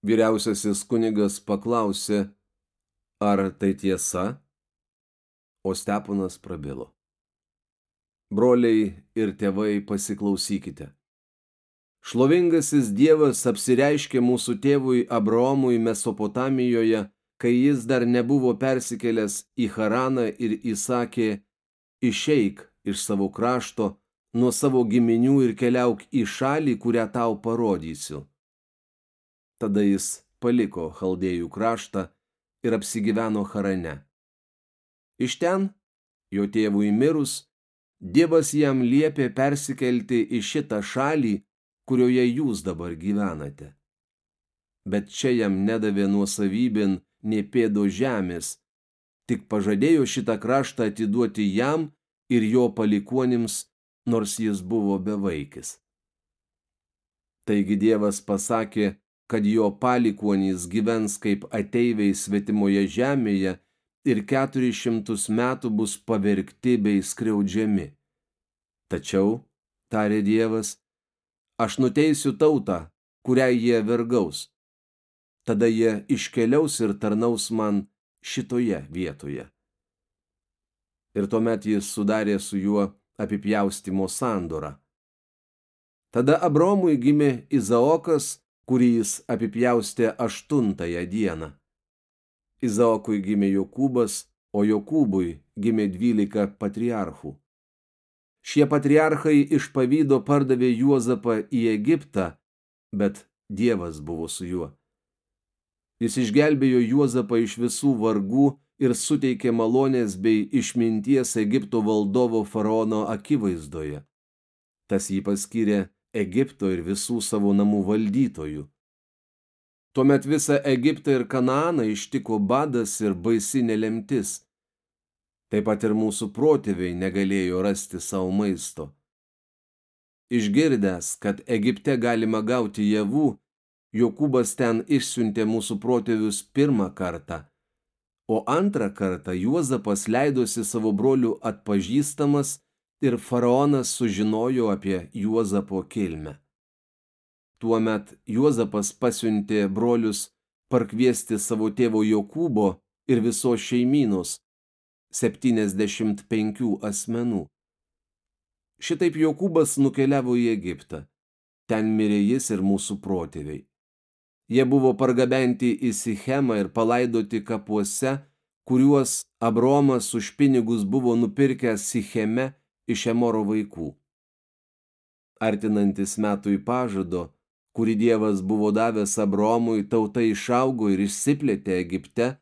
Vyriausiasis kunigas paklausė, ar tai tiesa, o Steponas prabilo. Broliai ir tėvai pasiklausykite. Šlovingasis Dievas apsireiškė mūsų tėvui Abraomui Mesopotamijoje, kai jis dar nebuvo persikėlęs į Haraną ir įsakė, išeik iš savo krašto, nuo savo giminių ir keliauk į šalį, kurią tau parodysiu. Tada jis paliko Chaldėjų kraštą ir apsigyveno Harane. Iš ten, jo tėvui mirus, Dievas jam liepė persikelti į šitą šalį, kurioje jūs dabar gyvenate. Bet čia jam nedavė nuosavybin nei pėdo žemės, tik pažadėjo šitą kraštą atiduoti jam ir jo palikuonims, nors jis buvo bevaikis. Taigi Dievas pasakė, kad jo palikuonys gyvens kaip ateiviai svetimoje žemėje ir keturis šimtus metų bus pavergti bei skriaudžiami. Tačiau, tarė Dievas, aš nuteisiu tautą, kuriai jie vergaus. Tada jie iškeliaus ir tarnaus man šitoje vietoje. Ir tuomet jis sudarė su juo apipjaustimo sandorą. Tada Abromui gimė Izaokas, kurį jis apipjaustė aštuntąją dieną. Izaokui gimė Jokūbas, o Jokūbui gimė dvylika patriarchų. Šie patriarchai iš pavydo pardavė Juozapą į Egiptą, bet Dievas buvo su juo. Jis išgelbėjo Juozapą iš visų vargų ir suteikė malonės bei išminties Egipto valdovo faraono akivaizdoje. Tas jį paskyrė Egipto ir visų savo namų valdytojų. Tuomet visą Egiptą ir Kanaaną ištiko badas ir baisi nelemtis – Taip pat ir mūsų protėviai negalėjo rasti savo maisto. Išgirdęs, kad Egipte galima gauti javų, Jokūbas ten išsiuntė mūsų protėvius pirmą kartą, o antrą kartą Juozapas leidosi savo brolių atpažįstamas ir faraonas sužinojo apie Juozapo kilmę. Tuomet Juozapas pasiuntė brolius parkviesti savo tėvo Jokūbo ir visos šeimynos, 75 asmenų. Šitaip Jokūbas nukeliavo į Egiptą. Ten mirė jis ir mūsų protėviai. Jie buvo pargabenti į Sichemą ir palaidoti kapuose, kuriuos Abromas už pinigus buvo nupirkęs Sicheme iš Emoro vaikų. Artinantis metų į pažado, kurį Dievas buvo davęs Abromui, tauta išaugo ir išsiplėtė Egipte,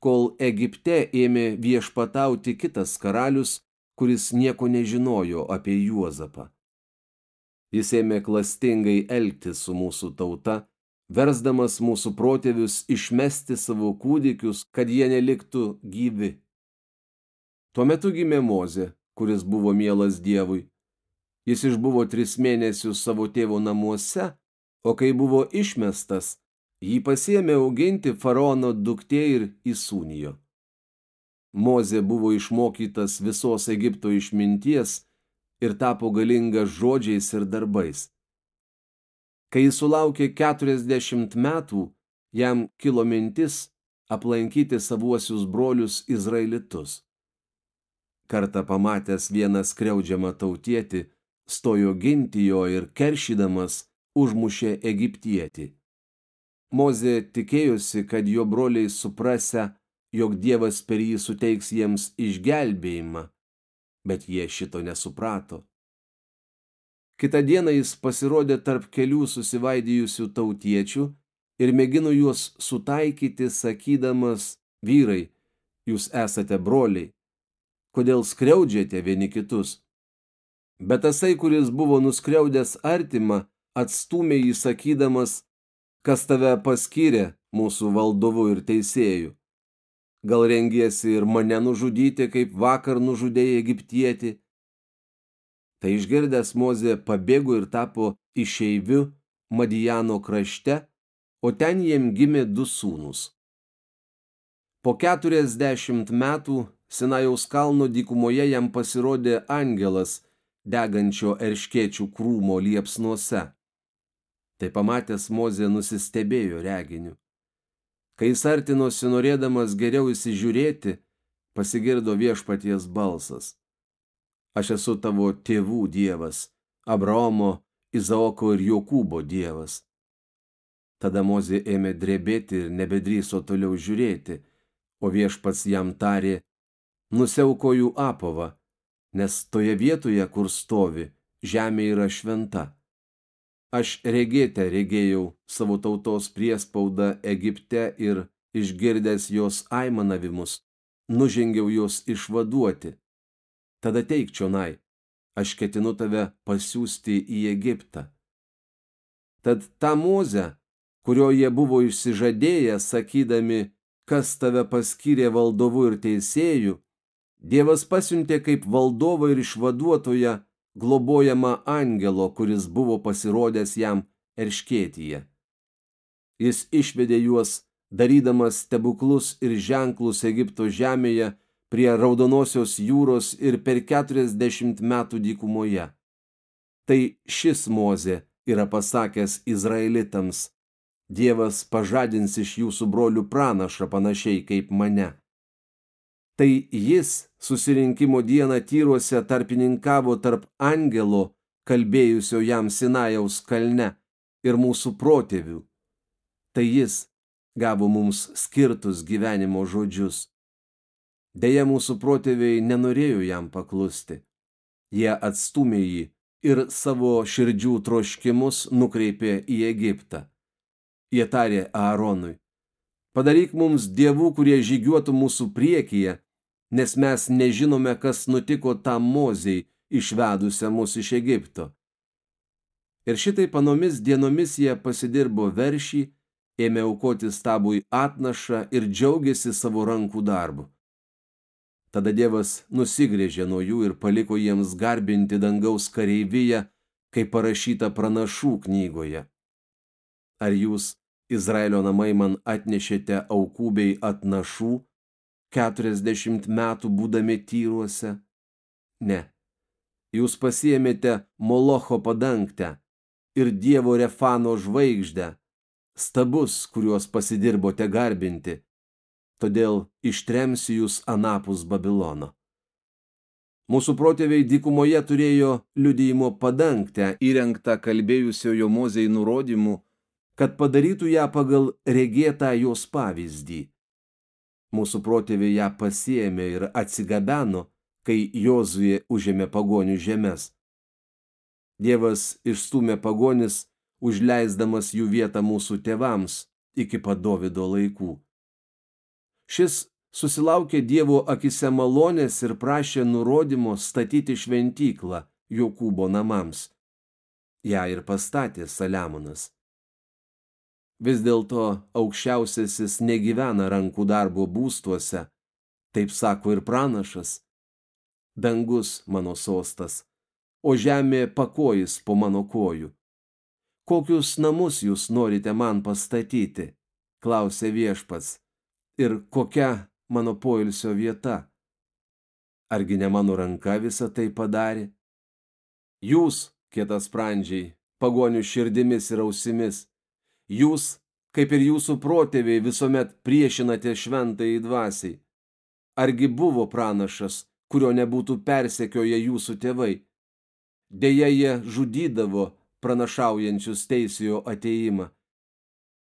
kol Egipte ėmė viešpatauti kitas karalius, kuris nieko nežinojo apie Juozapą. Jis ėmė klastingai elgtis su mūsų tauta, versdamas mūsų protėvius išmesti savo kūdikius, kad jie neliktų gyvi. Tuo metu gimė Mozė, kuris buvo mielas Dievui. Jis išbuvo tris mėnesius savo tėvo namuose, o kai buvo išmestas, Jį pasėmė auginti faraono duktė ir įsūnijo. Mozė buvo išmokytas visos Egipto išminties ir tapo galingas žodžiais ir darbais. Kai jis sulaukė 40 metų, jam kilo mintis aplankyti savuosius brolius izraelitus. Kartą pamatęs vieną skriaudžiamą tautietį, stojo ginti jo ir keršydamas užmušė egiptietį. Mozė tikėjosi, kad jo broliai suprase, jog Dievas per jį suteiks jiems išgelbėjimą, bet jie šito nesuprato. Kita diena jis pasirodė tarp kelių susivaidijusių tautiečių ir mėgino juos sutaikyti, sakydamas, vyrai, jūs esate broliai, kodėl skriaudžiate vieni kitus. Bet tasai, kuris buvo nuskriaudęs artimą, atstumė jį sakydamas, kas tave paskyrė mūsų valdovu ir teisėju. Gal rengiesi ir mane nužudyti, kaip vakar nužudėjai egiptietį? Tai išgirdęs Mozė pabėgo ir tapo išeiviu Madijano krašte, o ten jiem gimė du sūnus. Po keturiasdešimt metų Sinajaus kalno dykumoje jam pasirodė angelas degančio erškėčių krūmo liepsnuose. Tai pamatęs Mozė nusistebėjo reginiu. Kai jis artinosi norėdamas geriau įsižiūrėti, pasigirdo viešpaties balsas. Aš esu tavo tėvų dievas, Abraomo, Izaoko ir Jokūbo dievas. Tada Mozė ėmė drebėti ir nebedryso toliau žiūrėti, o viešpats jam tarė, nusiaukojų apovą, nes toje vietoje, kur stovi, žemė yra šventa. Aš regėte regėjau savo tautos priespaudą Egipte ir išgirdęs jos aimanavimus, nužengiau jos išvaduoti. Tada teik čionai, aš ketinu tave pasiūsti į Egiptą. Tad tą mozę, kurio jie buvo išsižadėję, sakydami, kas tave paskyrė valdovu ir teisėju, Dievas pasiuntė kaip valdovą ir išvaduotoją globojamą angelo, kuris buvo pasirodęs jam erškėtyje. Jis išvedė juos, darydamas stebuklus ir ženklus Egipto žemėje prie Raudonosios jūros ir per keturiasdešimt metų dykumoje. Tai šis mozė yra pasakęs Izraelitams, Dievas pažadins iš jūsų brolių pranašą panašiai kaip mane tai jis susirinkimo dieną tyruose tarpininkavo tarp angelo, kalbėjusio jam Sinajaus kalne, ir mūsų protėvių. Tai jis gavo mums skirtus gyvenimo žodžius. Deja, mūsų protėviai nenorėjo jam paklusti. Jie atstumė jį ir savo širdžių troškimus nukreipė į Egiptą. Jie tarė Aaronui, padaryk mums dievų, kurie žygiuotų mūsų priekyje nes mes nežinome, kas nutiko tam moziai, išvedusią mus iš Egipto. Ir šitai panomis dienomis jie pasidirbo veršį, ėmė aukoti stabui atnašą ir džiaugiasi savo rankų darbu. Tada Dievas nusigrėžė nuo jų ir paliko jiems garbinti dangaus kareiviją, kaip parašyta pranašų knygoje. Ar jūs, Izraelio namai, man atnešėte aukų bei atnašų, keturiasdešimt metų būdami tyruose? Ne. Jūs pasiemėte Molocho padangtę ir Dievo Refano žvaigždę, stabus, kuriuos pasidirbote garbinti, todėl ištremsiu jūs anapus Babilono. Mūsų protėviai dykumoje turėjo liudijimo padangtę įrengtą kalbėjusiojo mozei nurodymu, kad padarytų ją pagal regėtą jos pavyzdį. Mūsų protėviai ją pasiėmė ir atsigabeno, kai Jozuje užėmė pagonių žemės. Dievas išstumė pagonis, užleisdamas jų vietą mūsų tėvams iki padovido laikų. Šis susilaukė Dievo akise malonės ir prašė nurodymo statyti šventyklą Jokūbo namams. Ja ir pastatė Saliamonas. Vis dėlto aukščiausiasis negyvena rankų darbo būstuose, taip sako ir pranašas. Dangus mano sostas, o žemė pakojis po mano kojų. Kokius namus jūs norite man pastatyti? klausė viešpats. Ir kokia mano poilsio vieta? Argi ne mano ranka visą tai padarė? Jūs, kietas sprandžiai, pagonių širdimis ir ausimis, Jūs, kaip ir jūsų protėviai, visuomet priešinate šventai dvasiai. Argi buvo pranašas, kurio nebūtų persekioję jūsų tėvai? Deja, jie žudydavo pranašaujančius teisėjo ateimą.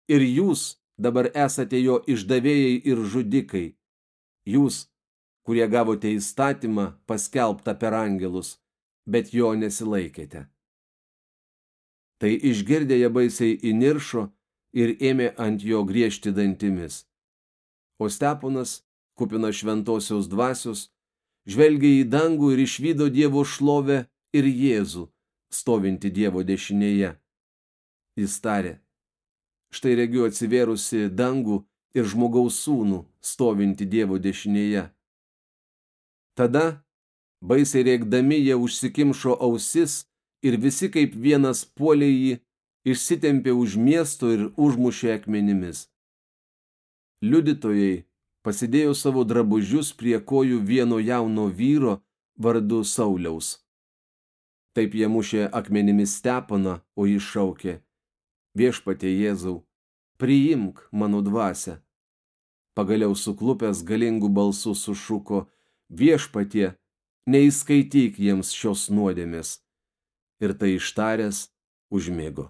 Ir jūs dabar esate jo išdavėjai ir žudikai. Jūs, kurie gavote įstatymą paskelbtą per angelus, bet jo nesilaikėte. Tai išgirdę jie baisiai įniršo ir ėmė ant jo griežti dantimis. O Steponas, kupina šventosios dvasios, žvelgė į dangų ir išvydo Dievo šlovę ir Jėzų, stovinti Dievo dešinėje. Jis tarė, štai regiu atsivėrusi dangų ir žmogaus sūnų, stovinti Dievo dešinėje. Tada, baisiai rėkdami, jie užsikimšo ausis ir visi kaip vienas puolė jį, išsitempė už miesto ir užmušė akmenimis. Liudytojai pasidėjo savo drabužius prie kojų vieno jauno vyro vardu Sauliaus. Taip jie mušė akmenimis stepaną, o jis šaukė, Viešpatie Jėzau, priimk mano dvasę. Pagaliau suklupęs galingų balsų sušuko, viešpatie, neįskaityk jiems šios nuodėmės. Ir tai ištaręs užmėgo.